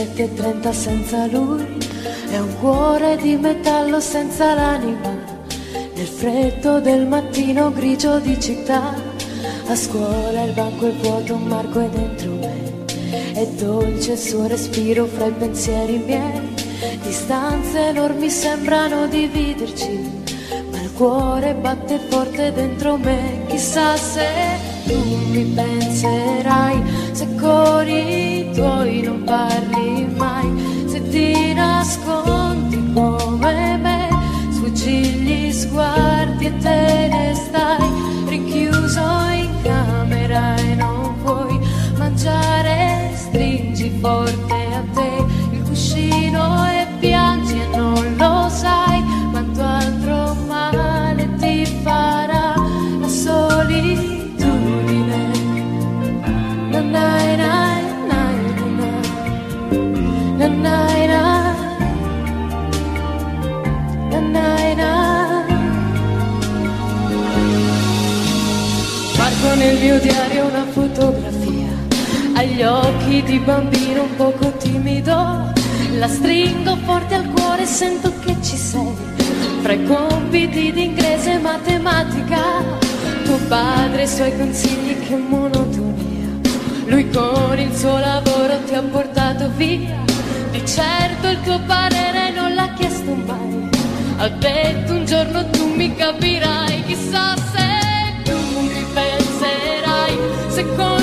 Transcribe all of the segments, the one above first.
7.30 senza lui è un cuore di metallo senza l'anima. Nel freddo del mattino grigio di città, a scuola il banco è vuoto, un marco è dentro me. È dolce il suo respiro fra i pensieri miei. Distanze enormi sembrano dividerci, ma il cuore batte forte dentro me. Chissà se tu mi penserai, se con i tuoi non parli mai, se ti nascondi come me, sfuggi gli sguardi e te ne stai. Rinchiuso in camera e non puoi mangiare, stringi forte a te il cuscino mio diario una fotografia. Agli occhi di bambino un poco timido. La stringo forte al cuore sento che ci sei. Fra i compiti di inglese e matematica tuo padre e i suoi consigli che monotonia. Lui con il suo lavoro ti ha portato via. Di certo il tuo parere non l'ha chiesto mai. Ha detto un giorno tu mi capirai chissà it going?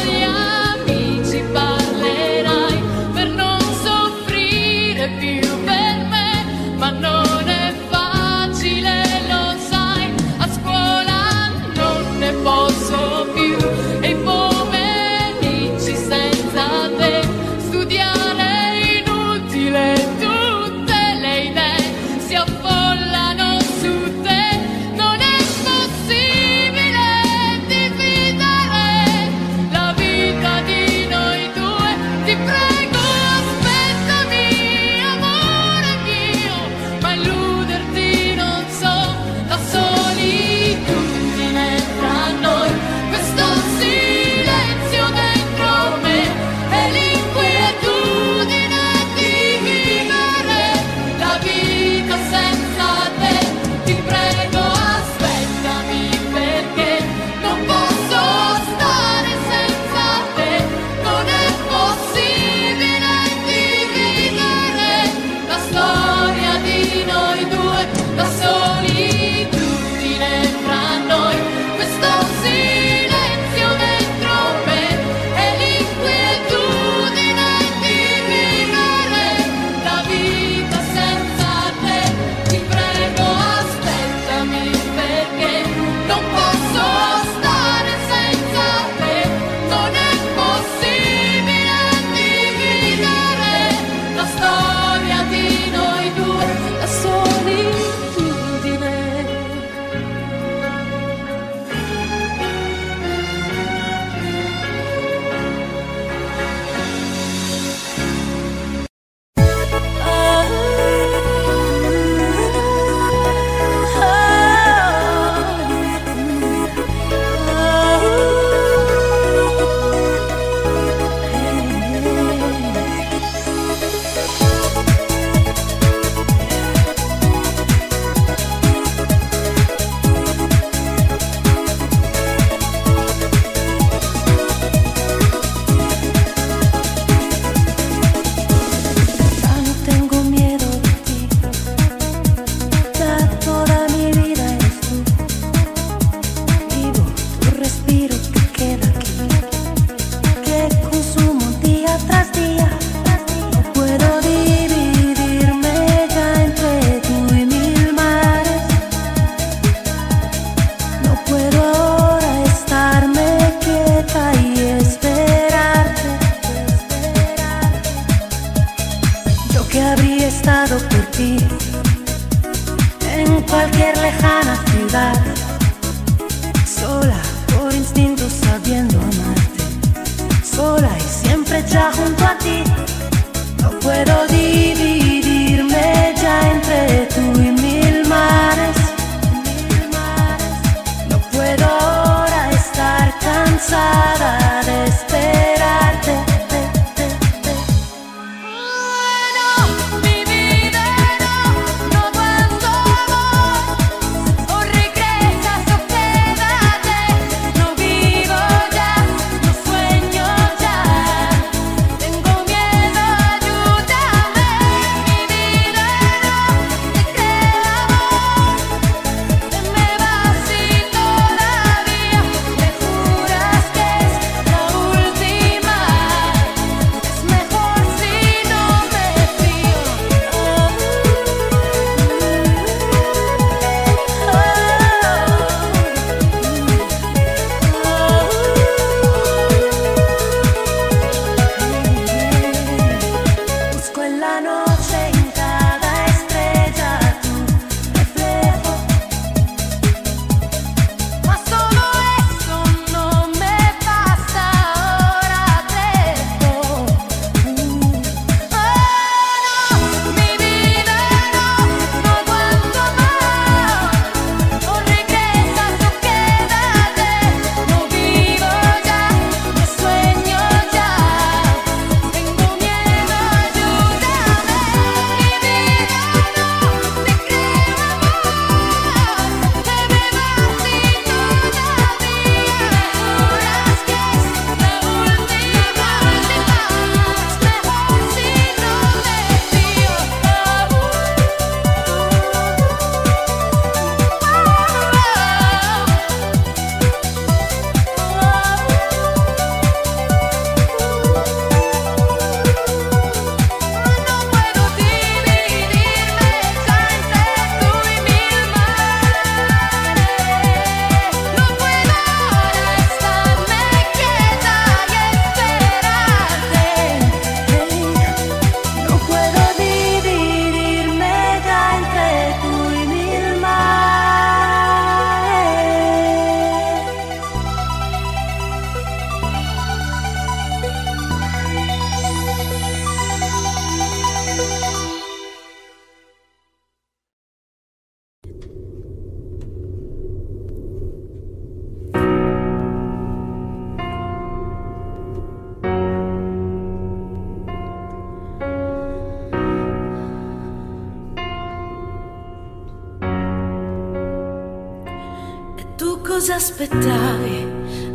Cosa aspettavi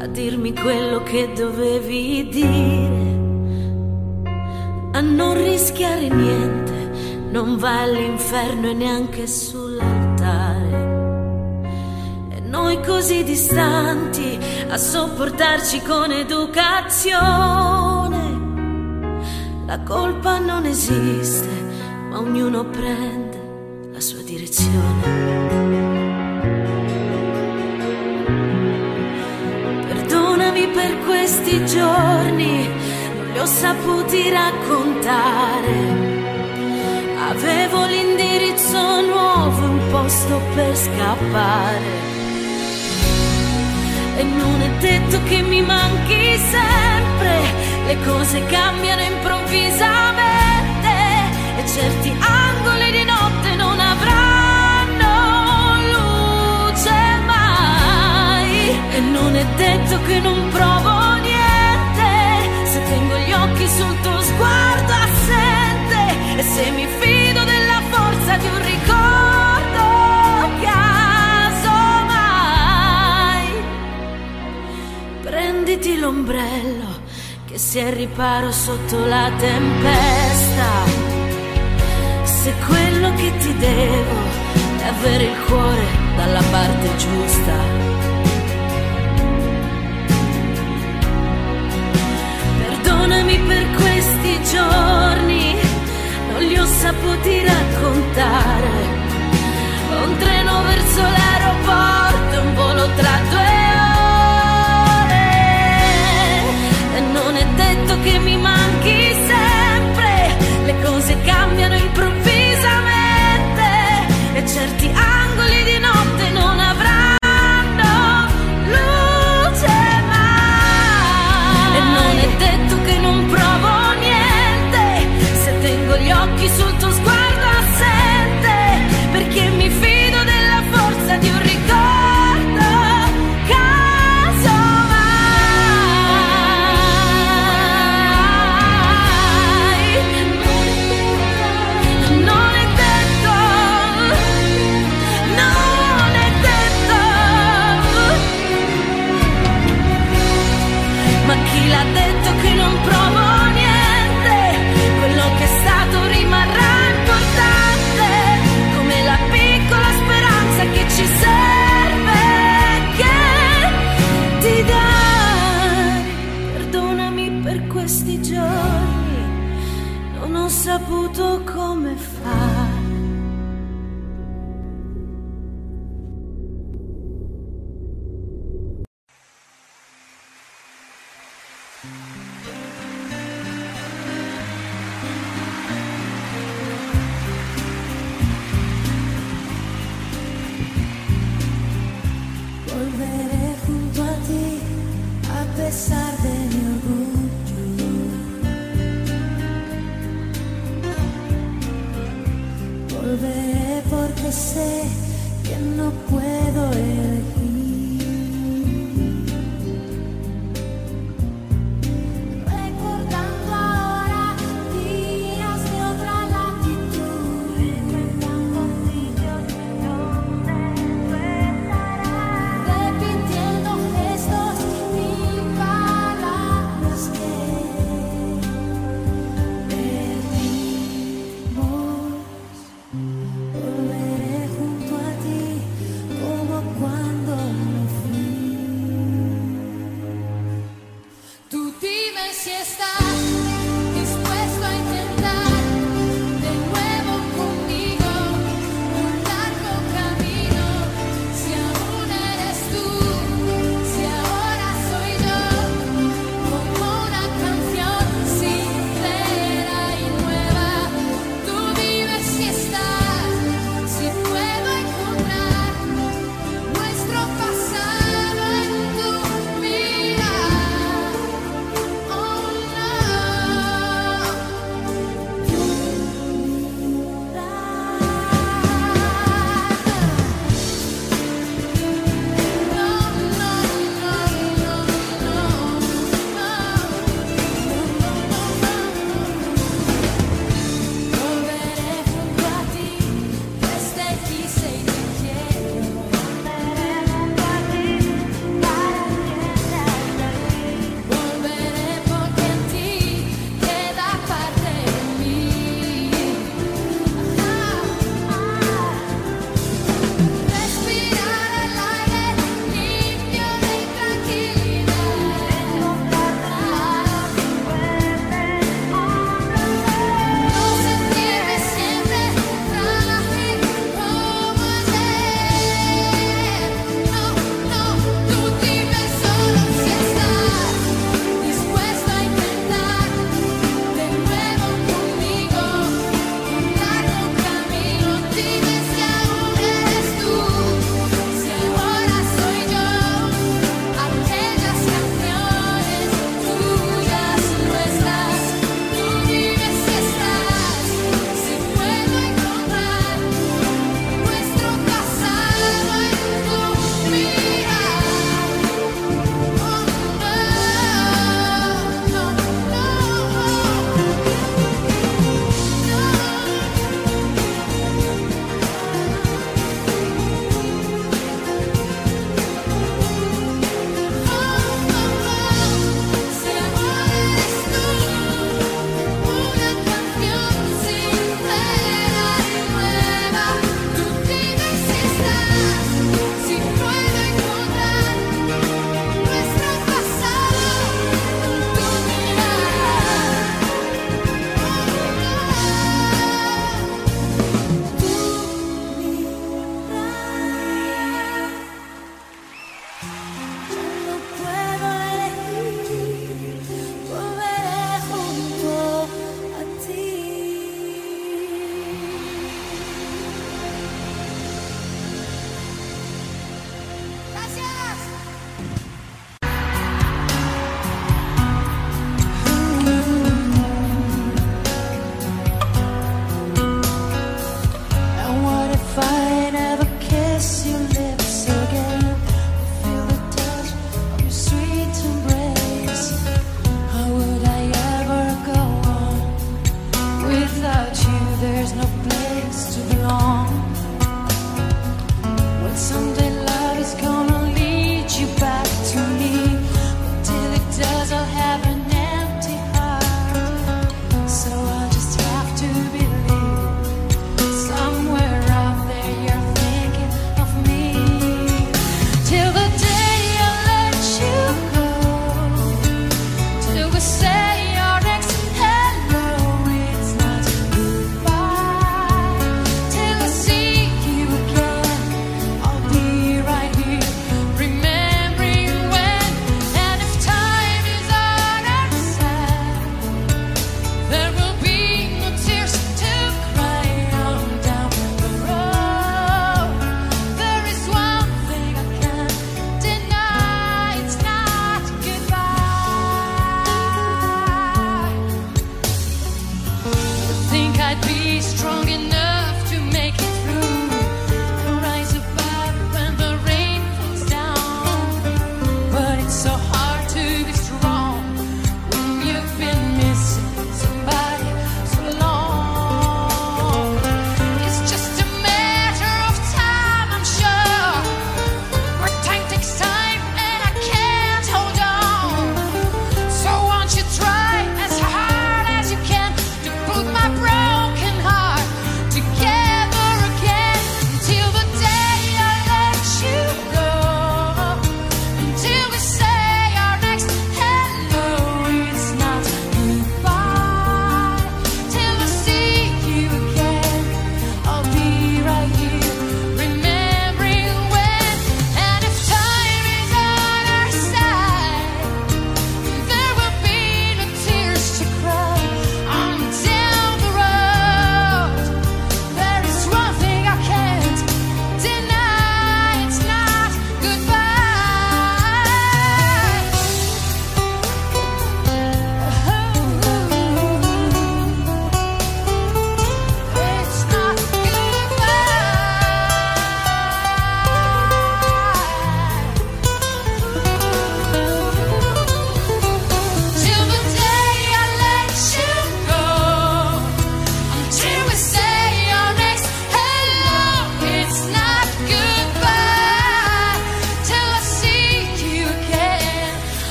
a dirmi quello che dovevi dire? A non rischiare niente, non va all'inferno e neanche sull'altare. E noi così distanti a sopportarci con educazione. La colpa non esiste, ma ognuno prende la sua direzione. Per questi giorni non li ho saputi raccontare. Avevo l'indirizzo nuovo, un posto per scappare. E non è detto che mi manchi sempre, le cose cambiano improvvisamente e certi angoli di notte non E non è detto che non provo niente. Se tengo gli occhi sul tuo sguardo assente. E se mi fido della forza di un ricordo casomai prenditi l'ombrello che si è riparo sotto la tempesta. Se quello che ti devo è avere il cuore dalla parte giusta questi giorni, non li ho saputi raccontare. Un treno verso l'aeroporto, un volo tra due ore. E non è detto che mi manchi sempre, le cose cambiano improvvisamente e certi angoli di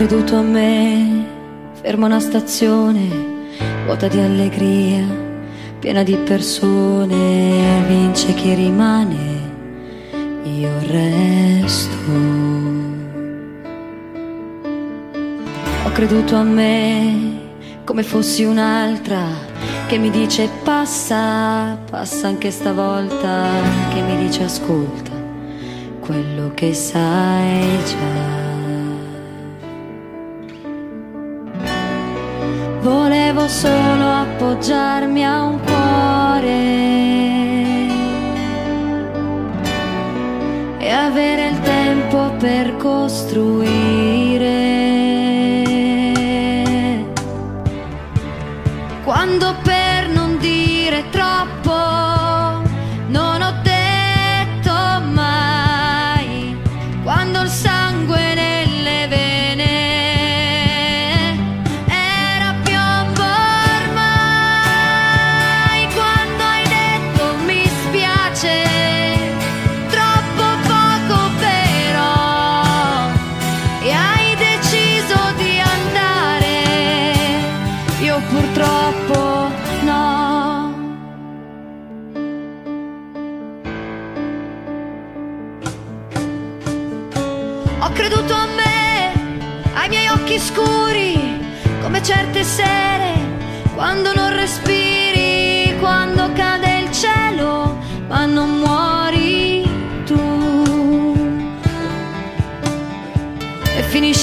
creduto a me, fermo una stazione, vuota di allegria, piena di persone, vince chi rimane, io resto. Ho creduto a me come fossi un'altra che mi dice passa, passa anche stavolta, che mi dice ascolta quello che sai già. volevo solo appoggiarmi a un cuore e avere il tempo per costruire.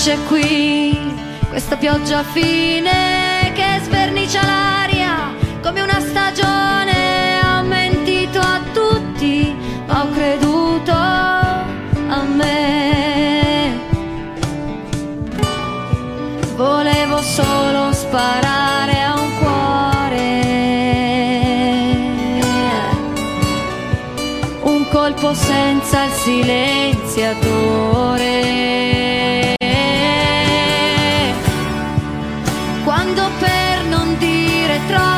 finisce qui questa pioggia fine che svernicia l'aria come una stagione Ho mentito a tutti ma ho creduto a me. Volevo solo sparare a un cuore. Un colpo senza il silenziatore. troppo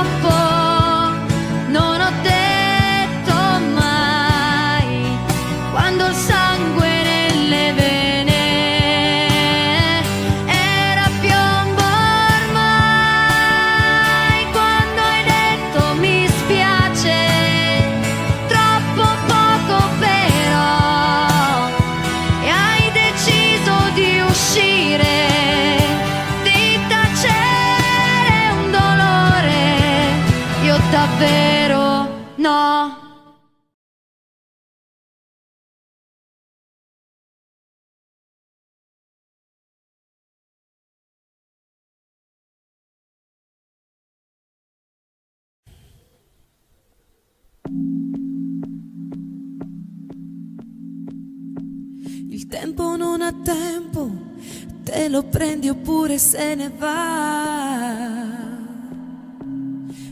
lo prendi oppure se ne va.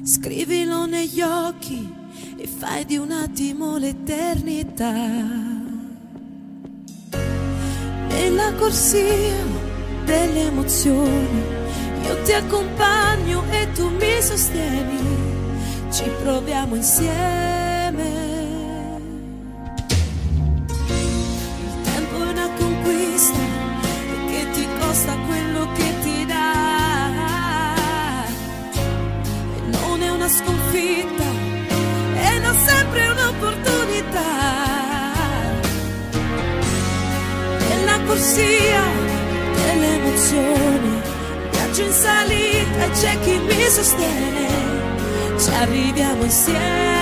Scrivilo negli occhi e fai di un attimo l'eternità. Nella corsia delle emozioni io ti accompagno e tu mi sostieni. Ci proviamo insieme Viaggio in salita, c'è chi mi sostiene, ci arriviamo insieme.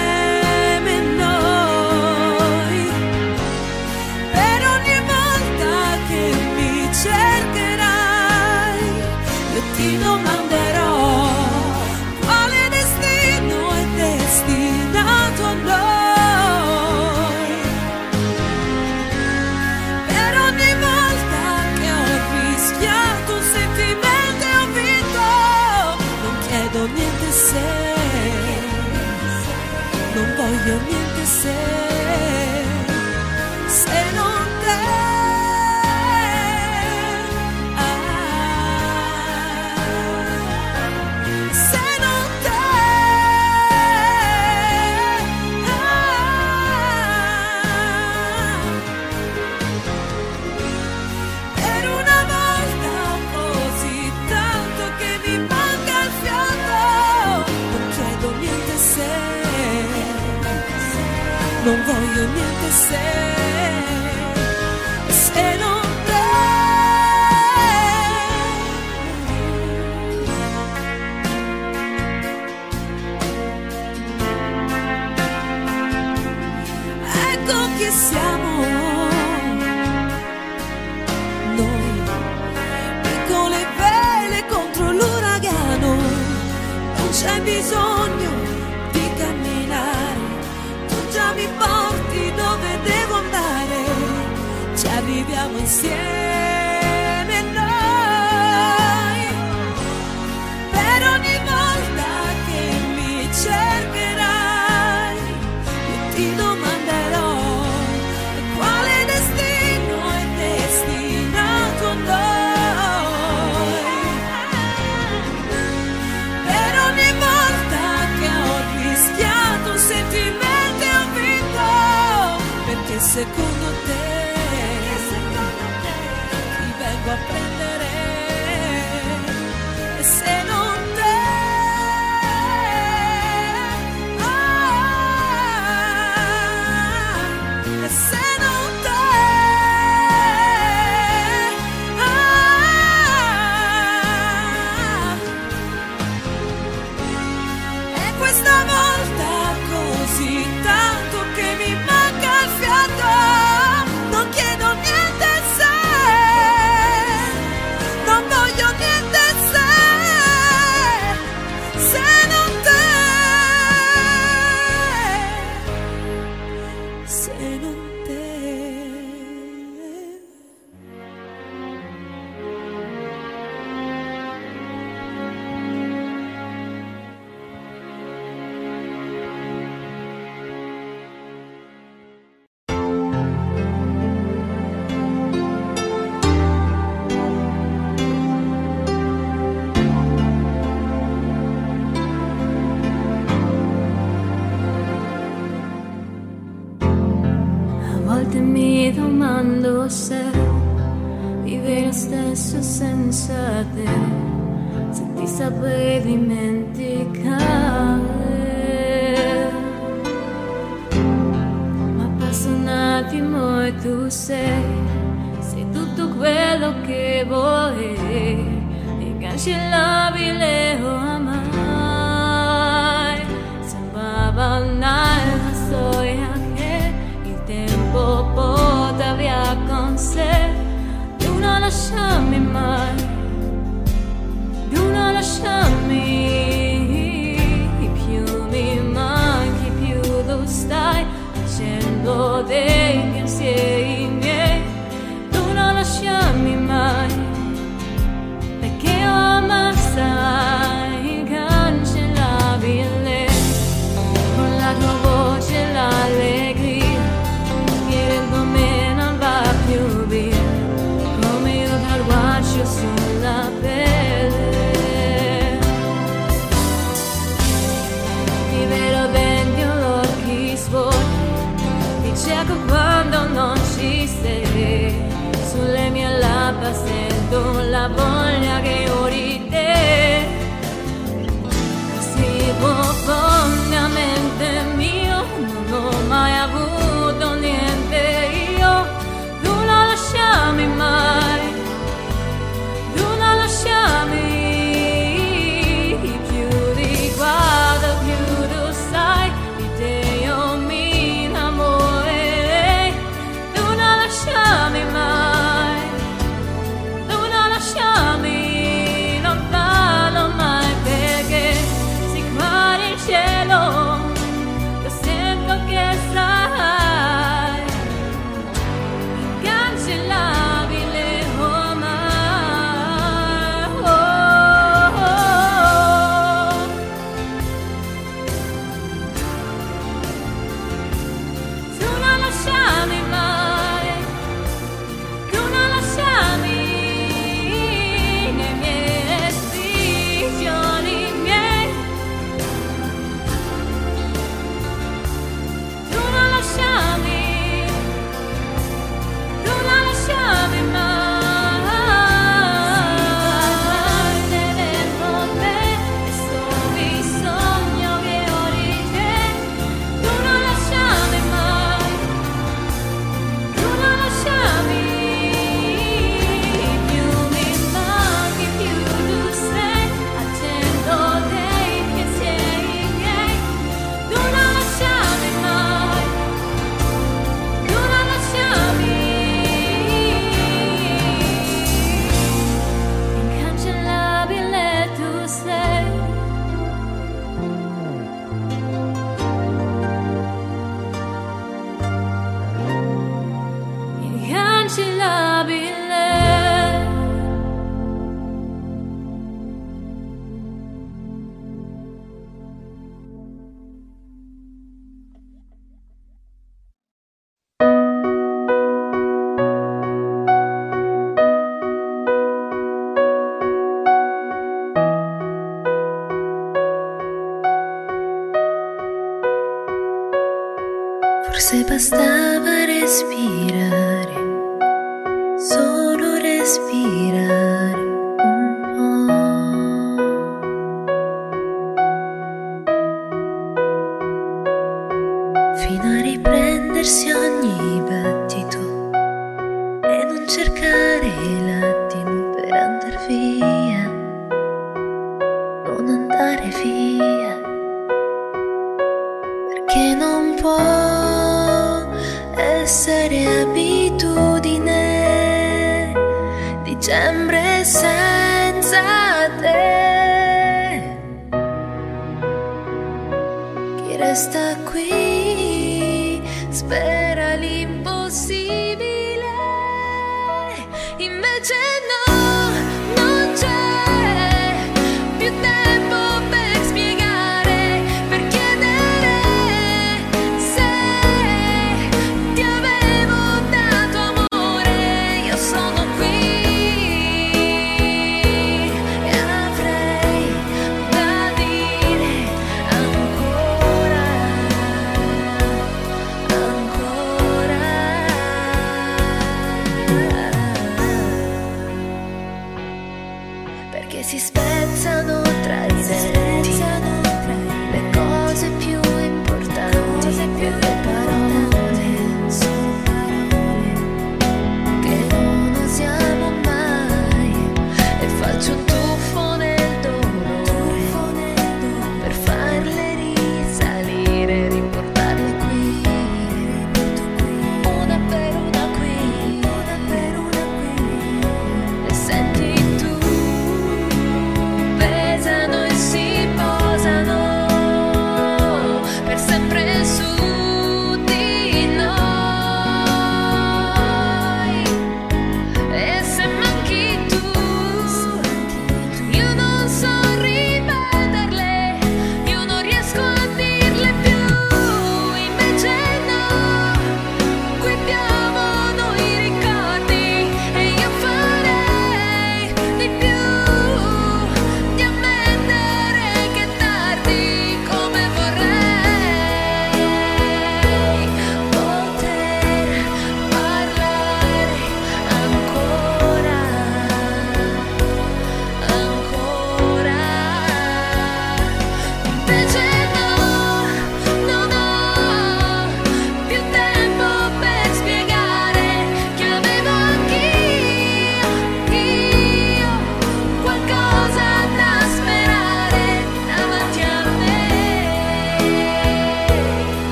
cos'è vivere stesso senza te, se ti saprei dimenticare. Ma passa un attimo e tu sei, sei tutto quello che vorrei, incancellabile. way.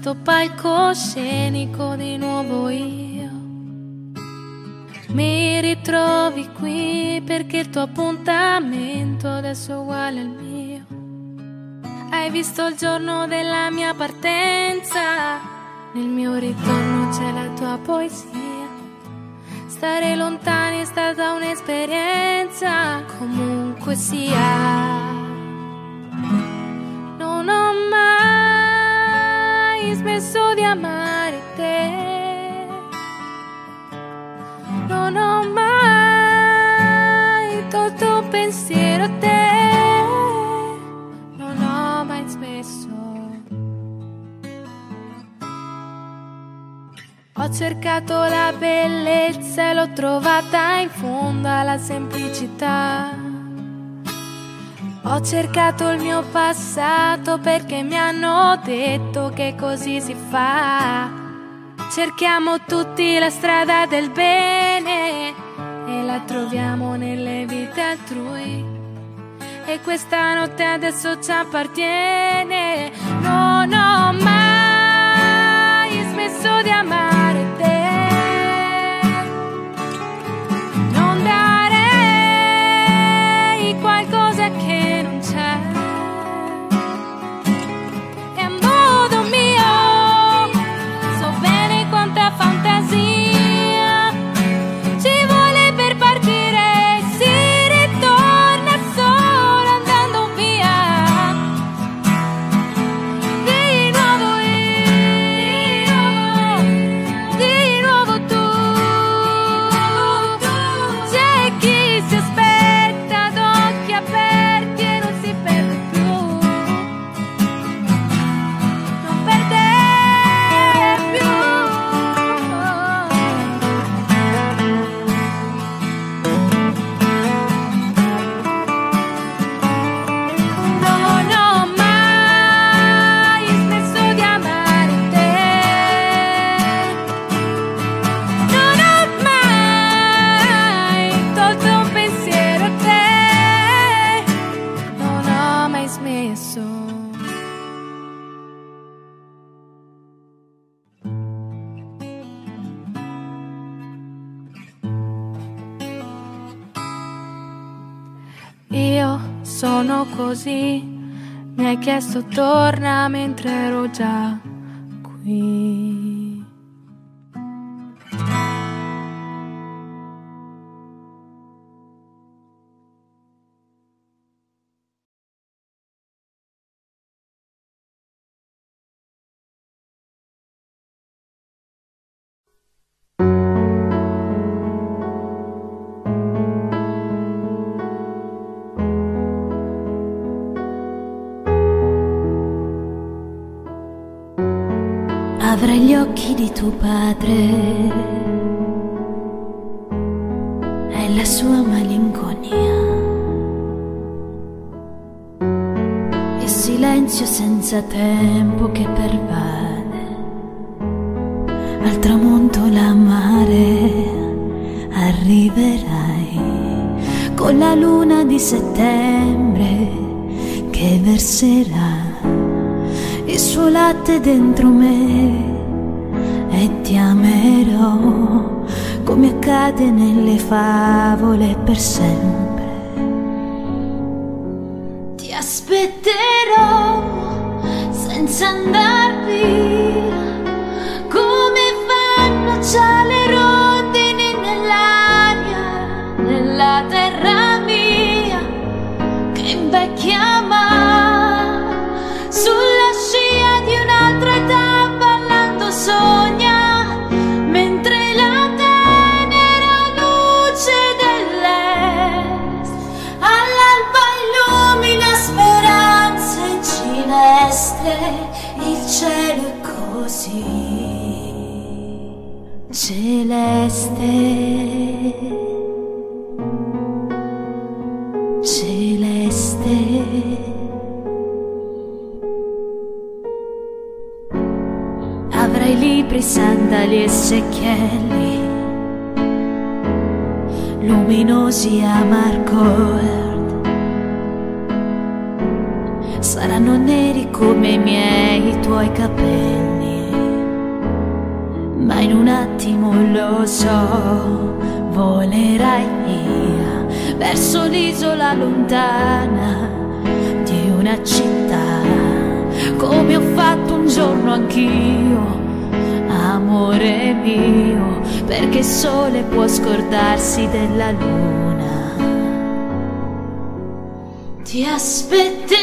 Questo palcoscenico di nuovo io. Mi ritrovi qui perché il tuo appuntamento adesso è uguale al mio. Hai visto il giorno della mia partenza, nel mio ritorno c'è la tua poesia. Stare lontani è stata un'esperienza, comunque sia. Amare te. Non ho mai tolto un pensiero a te. Non ho mai smesso. Ho cercato la bellezza e l'ho trovata in fondo alla semplicità. Ho cercato il mio passato perché mi hanno detto che così si fa. Cerchiamo tutti la strada del bene e la troviamo nelle vite altrui. E questa notte adesso ci appartiene. Non ho mai smesso di amare te. Chiesto torna mentre ero già qui. Occhi di tuo padre e la sua malinconia. Il silenzio senza tempo che pervade. Al tramonto la mare arriverai con la luna di settembre che verserà il suo latte dentro me e ti amerò come accade nelle favole per sempre. Ti aspetterò senza andar via come fanno già le rondini nell'aria della terra mia che invecchia così celeste celeste Avrai libri, sandali e secchielli luminosi a Margot. Saranno neri come i miei tuoi capelli, ma in un attimo lo so, volerai via verso l'isola lontana di una città, come ho fatto un giorno anch'io amore mio, perché il sole può scordarsi della luna. Ti aspetterò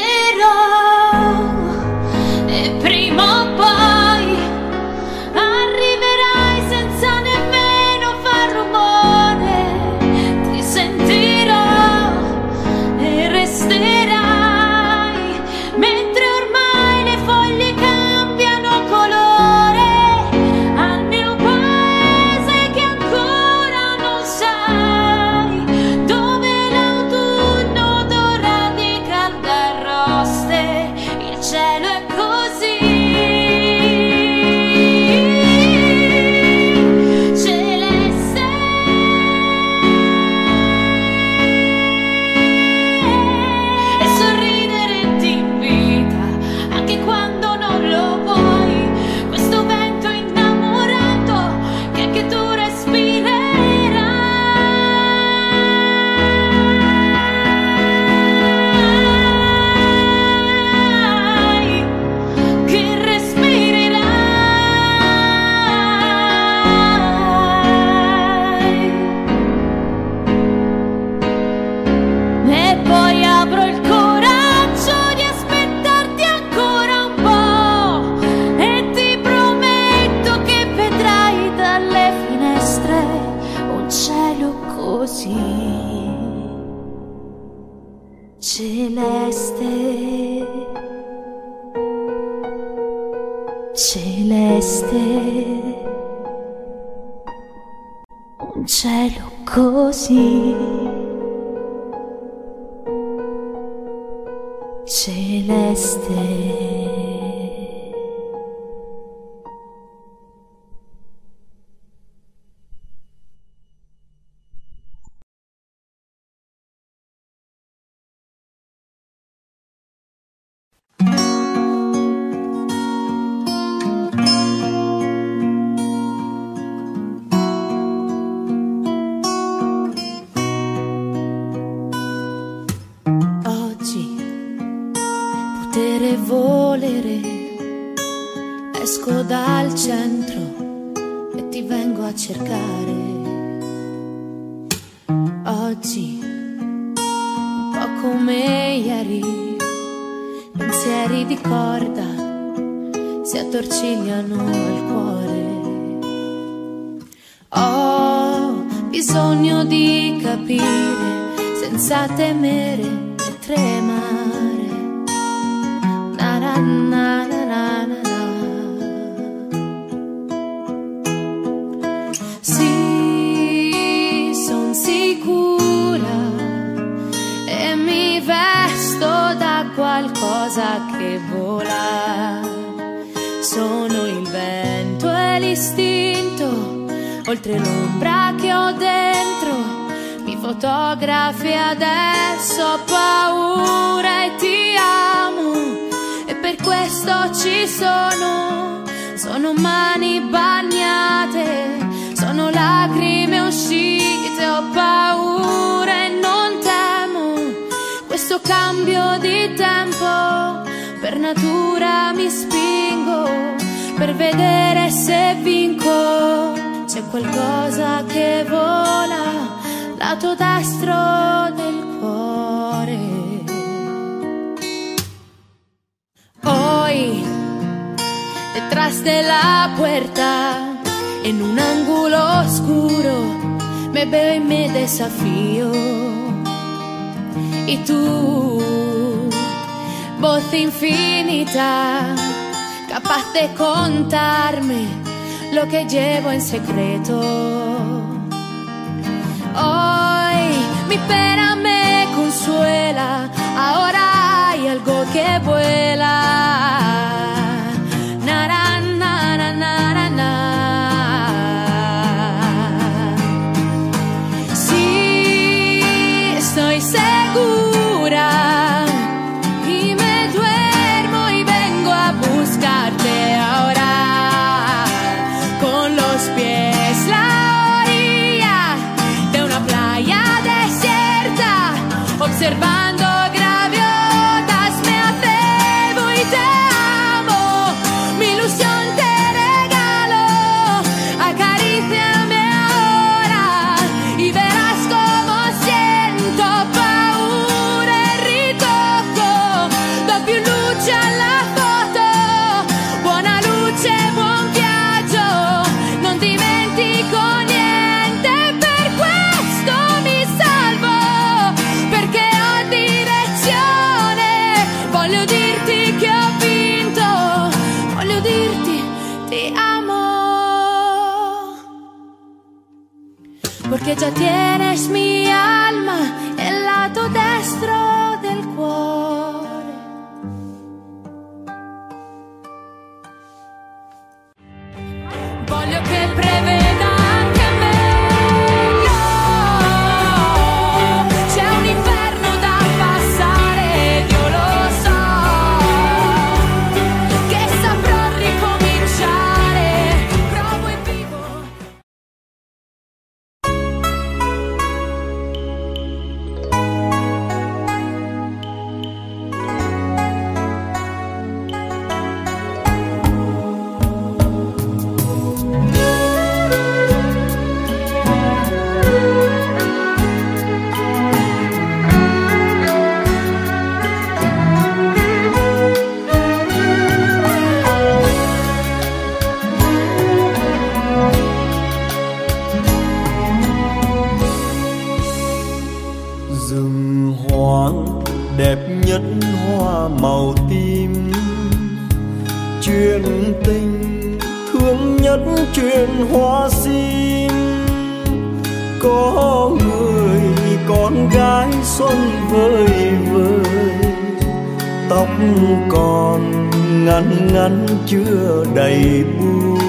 celeste un cielo così celeste. capaz de contarme lo que llevo en secreto. Hoy mi pena me consuela, ahora hay algo que vuela. que ya tienes mi alma chuyện tình, thương nhất chuyện hoa sim có người con gái xuân vơi vơi tóc còn ngắn ngắn chưa đầy bụi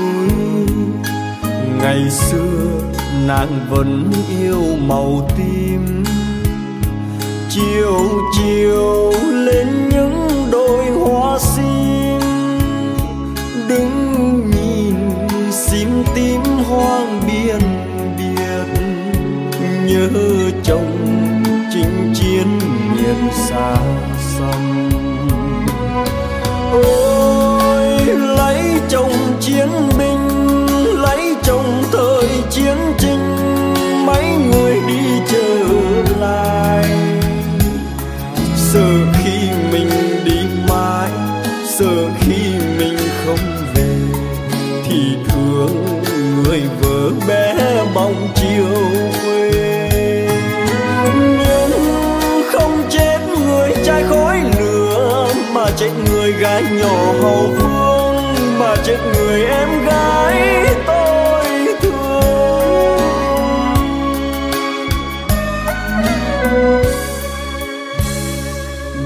ngày xưa nàng vẫn yêu màu tim, chiều chiều lên những đôi hoa sim hoang biên biệt, nhớ chồng chinh chiến miền xa xăm. Ôi, lấy chồng chiến binh mong chiều quê nhưng không chết người trai khói lửa, mà chết người gái nhỏ hầu phương, mà chết người em gái tôi thương.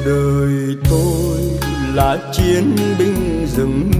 Đời tôi là chiến binh rừng